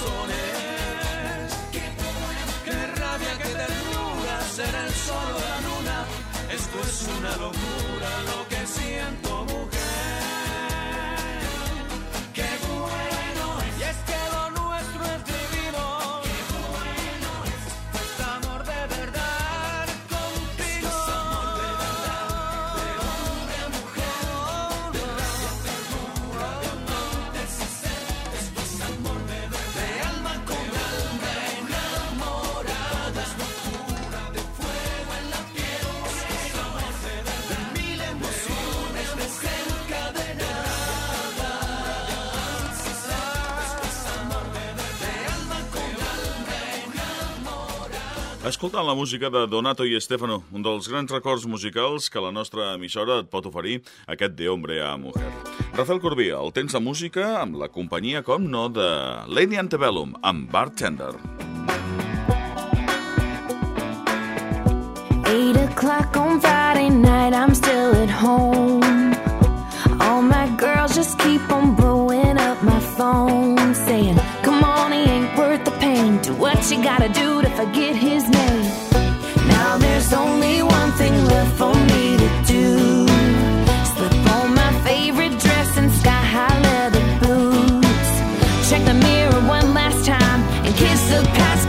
corazones. Qué rabia, qué ternura, será el sol o la luna. Esto es una locura lo que siento, mujer. Escoltant la música de Donato i Stefano, un dels grans records musicals que la nostra emissora et pot oferir, aquest de Hombre a Mujer. Rafael Corbí, el temps de música amb la companyia, com no, de Lady Antebellum, amb Bartender. Eight o'clock on Friday night, I'm still at home All my girls just keep on blowing up my phone Saying, come on, it ain't worth the pain Do what you gotta do forget his name. Now there's only one thing left for me to do. Slip on my favorite dress and sky high leather boots. Check the mirror one last time and kiss the past.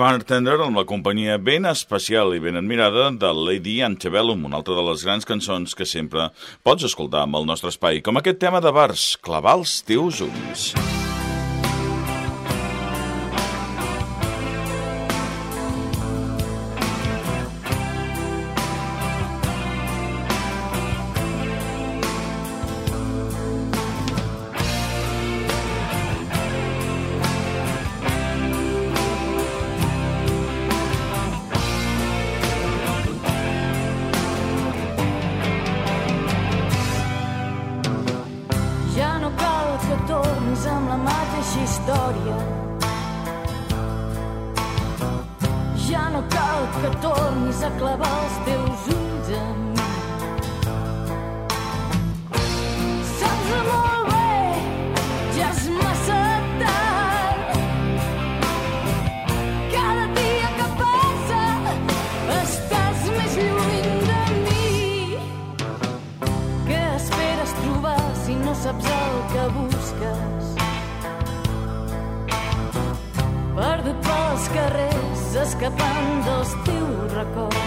Bartender amb la companyia ben especial i ben admirada de Lady Antebellum, una altra de les grans cançons que sempre pots escoltar amb el nostre espai, com aquest tema de bars, clavar els teus ulls. Música escapant dels teus records.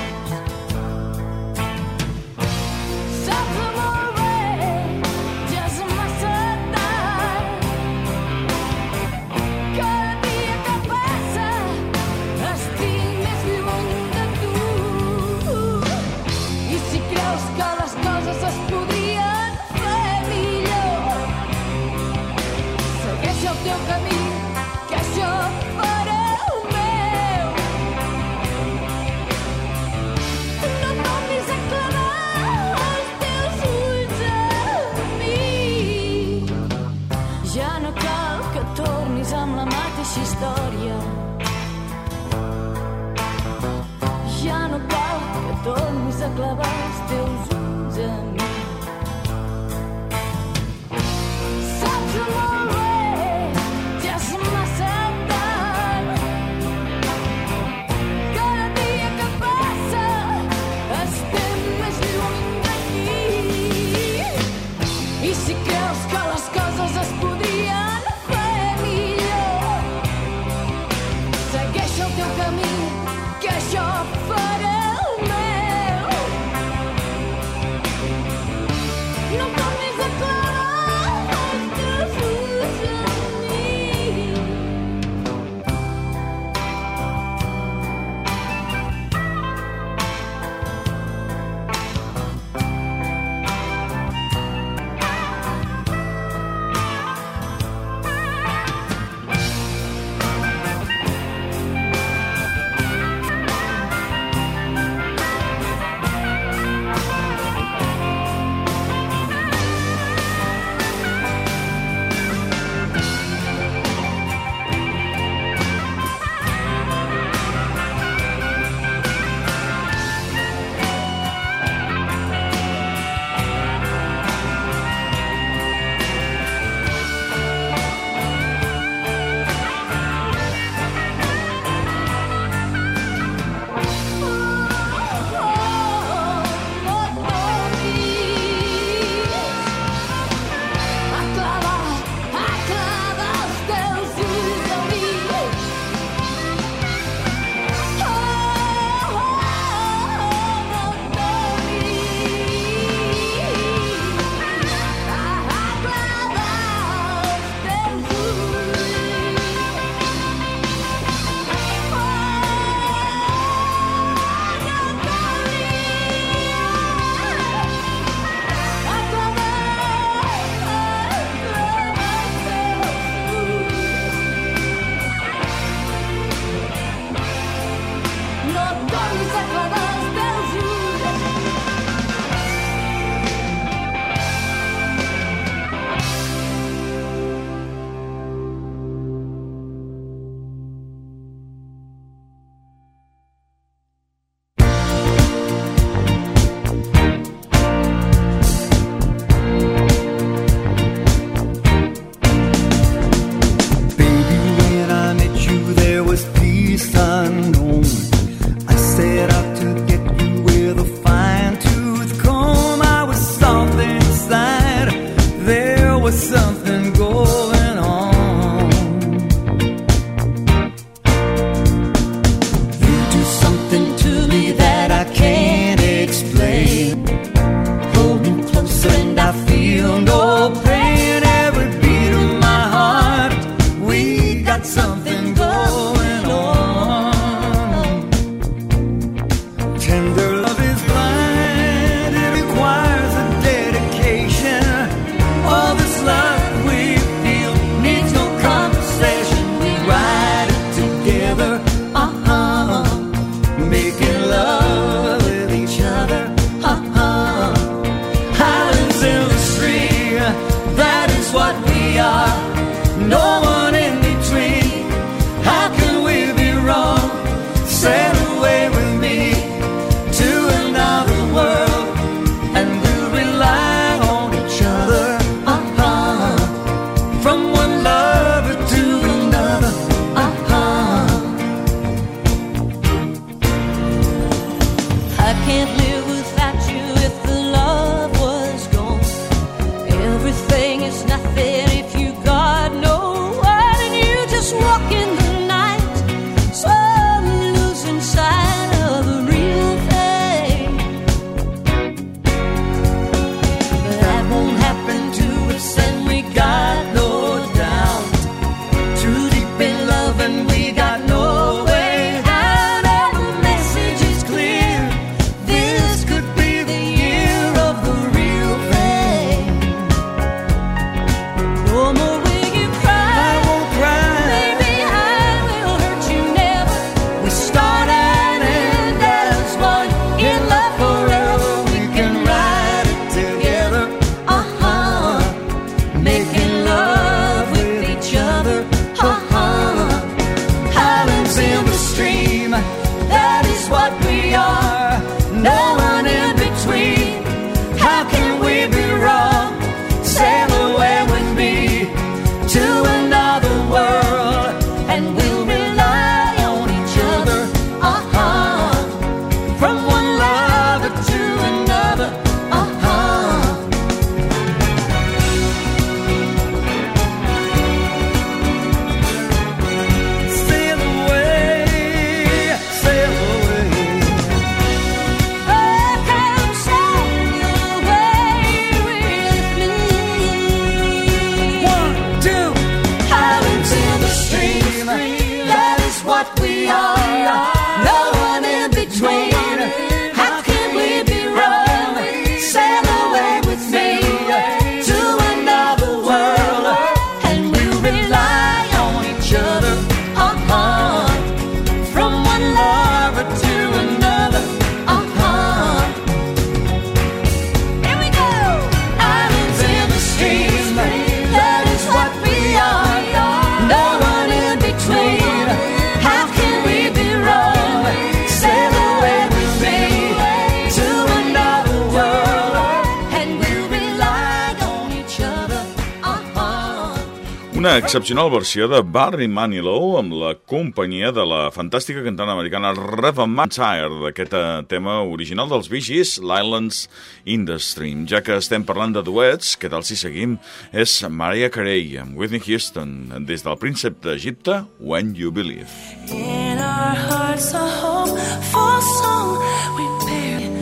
Excepcional versió de Barry Manilow amb la companyia de la fantàstica cantant americana Reva Mansire d'aquest eh, tema original dels Vigis, l'Islands in the Stream. Ja que estem parlant de duets, què tal si seguim? És Maria Carey amb Whitney Houston des del príncep d'Egipte, When You Believe. In our hearts a home for song we barely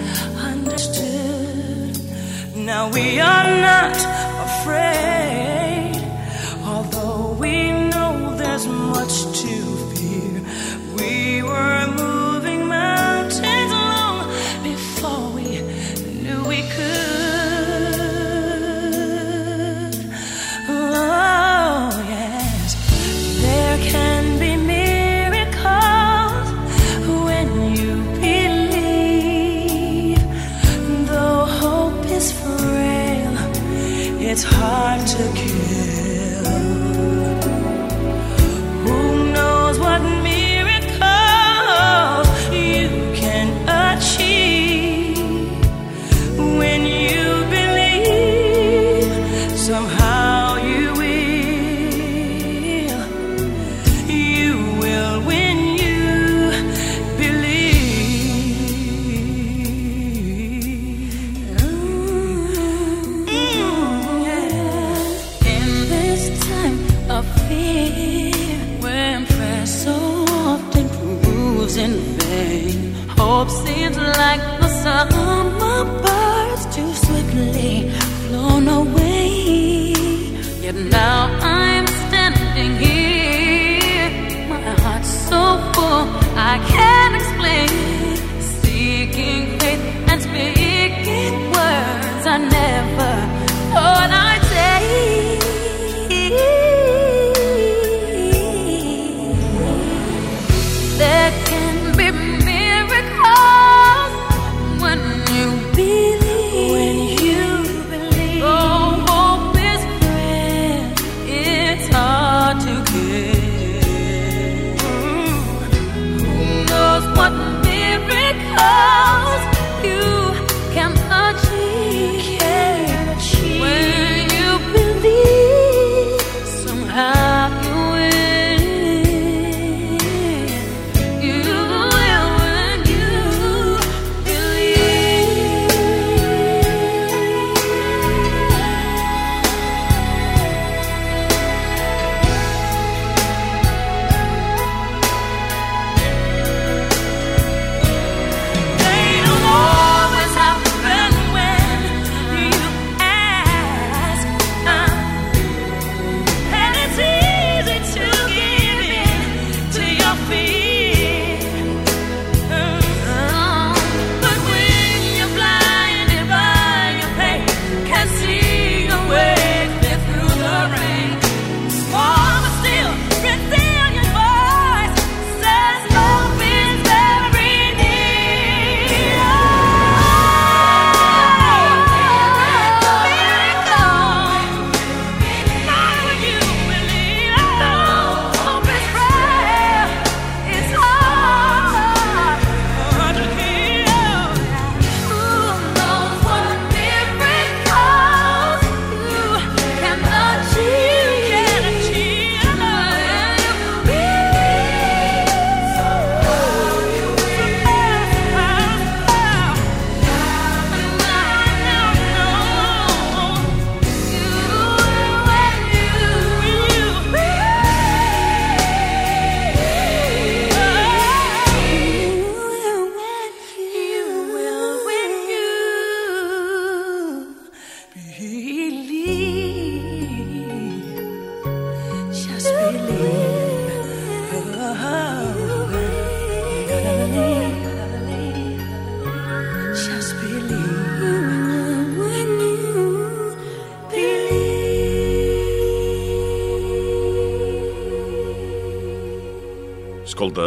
understood Now we are not afraid somehow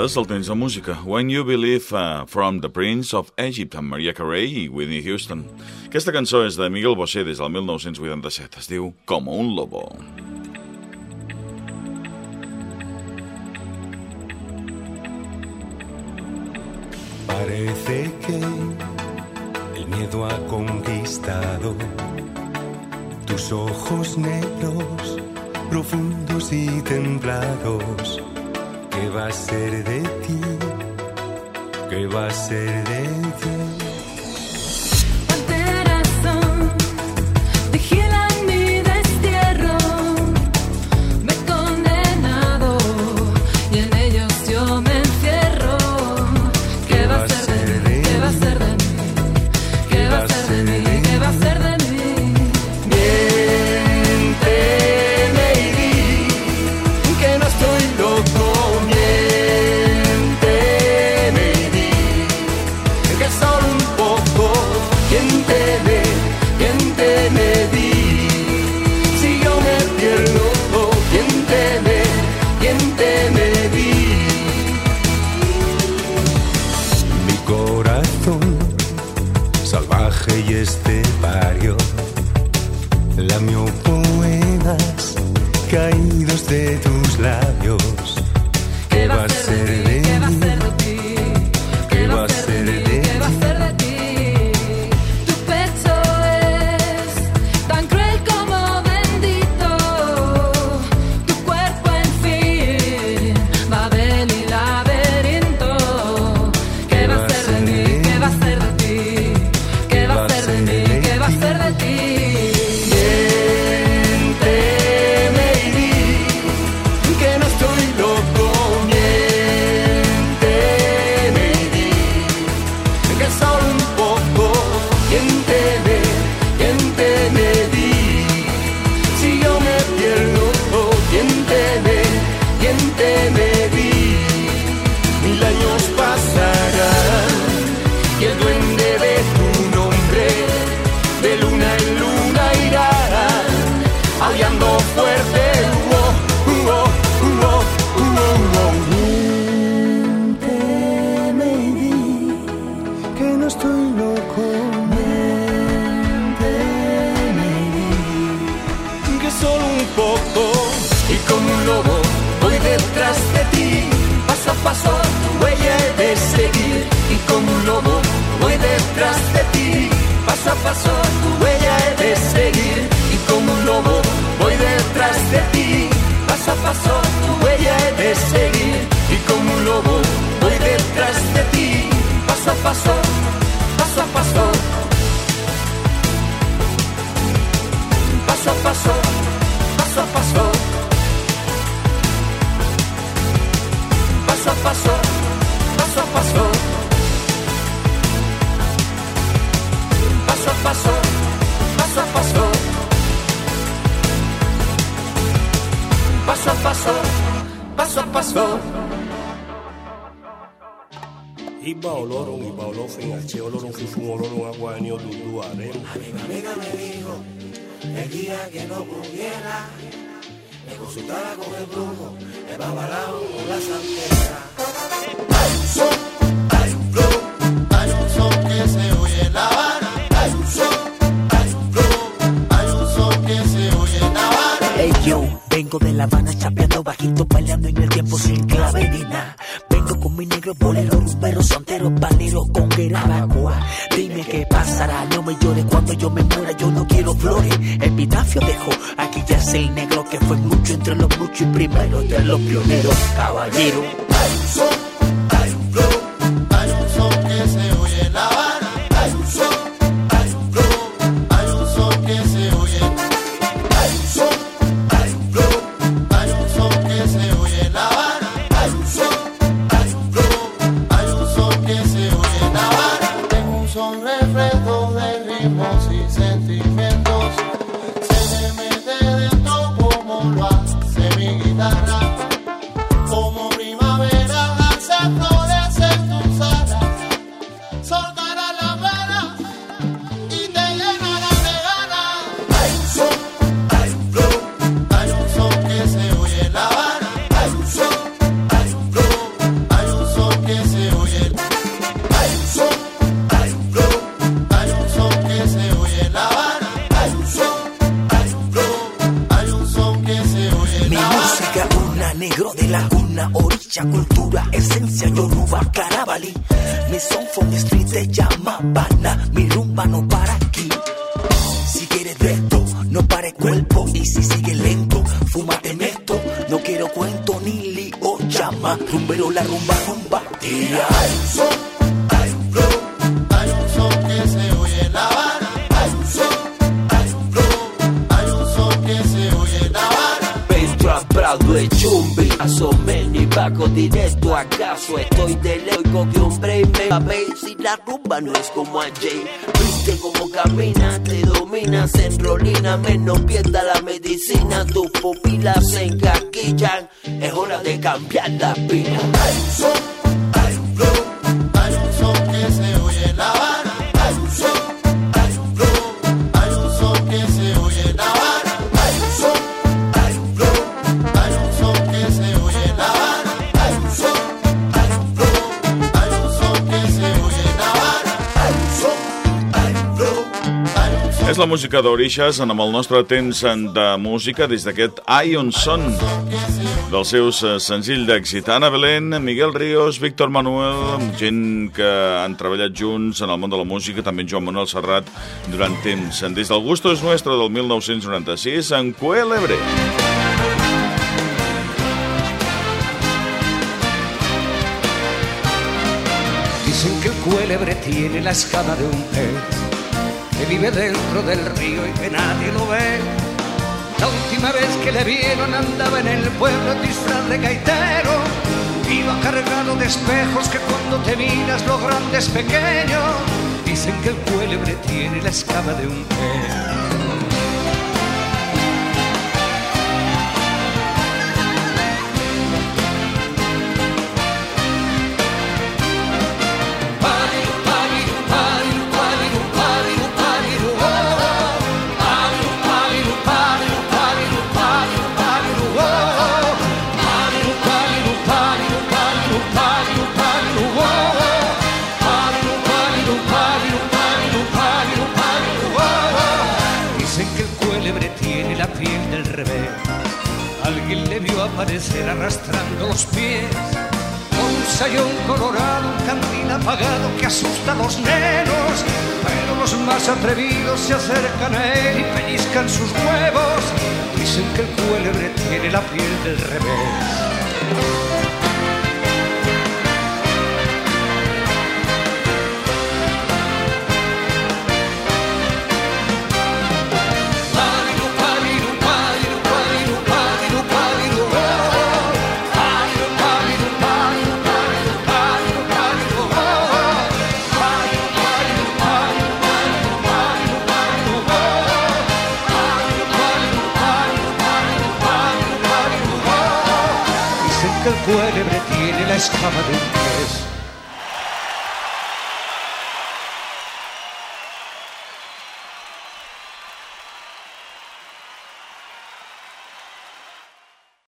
escoltes el temps de música When You Believe uh, from the Prince of Egypt amb Maria Carey i Whitney Houston. Aquesta cançó és de Miguel Bosé des del 1987. Es diu Como un lobo. Parece que el miedo ha conquistado tus ojos negros, profundos y templados. ¿Qué va a ser de ti? ¿Qué va a ser de ti? Salvaje y estepario Lamio poemas caídos de tus labios. ¿Qué va a ser de ¿Qué va a mí? Paso a paso, paso a paso. Paso a paso, paso a paso. Paso a paso, paso a paso. Paso a paso, paso a paso. Iba olorong, iba olofin, ache olorong, fifun olorong, agua ni odudu arem. amiga me dijo el día que no pudiera me consultara con el brujo, el babalao o la santera. Hay un son, hay un flow, hay un son que se oye en La Habana. Hay un son, hay un flow, hay un son que se oye en La Habana. Hey yo, vengo de La Habana chapeando bajito, bailando en el tiempo sin clave ni. Mi negro bolero, rumbero, soltero, balero con guerabacua. Dime qué pasará, no me llores cuando yo me muera, yo no quiero flores. Epitafio dejo, aquí ya sé el negro que fue mucho entre los muchos y primero de los pioneros, caballero. Hay son, cultura, esencia, yoruba, carabali. Mi son from the street te llama no es como ayer viste como camina te dominas en rolina menos pierda la medicina. Tus pupilas se encaquillan es hora de cambiar la pila És la música d'Orixes amb el nostre temps de música des d'aquest Ion Son dels seus eh, senzills d'èxit. Ana Belén, Miguel Ríos, Víctor Manuel, gent que han treballat junts en el món de la música, també en Joan Manuel Serrat durant temps. Des del Gusto és Nuestro del 1996 en Cuélebre. Dicen que el cuélebre tiene la escama de un pez vive dentro del río y que nadie lo ve. La última vez que le vieron andaba en el pueblo en disfraz de gaitero. Iba cargado de espejos que cuando te miras lo grande es pequeño. Dicen que el cuélebre tiene la escama de un pez. Arrastrando los pies. Con un sayón colorado, un candil apagado que asusta a los nenos. Pero los más atrevidos se acercan a él y pellizcan sus huevos. Dicen que el cuélebre tiene la piel del revés. escapa de un pez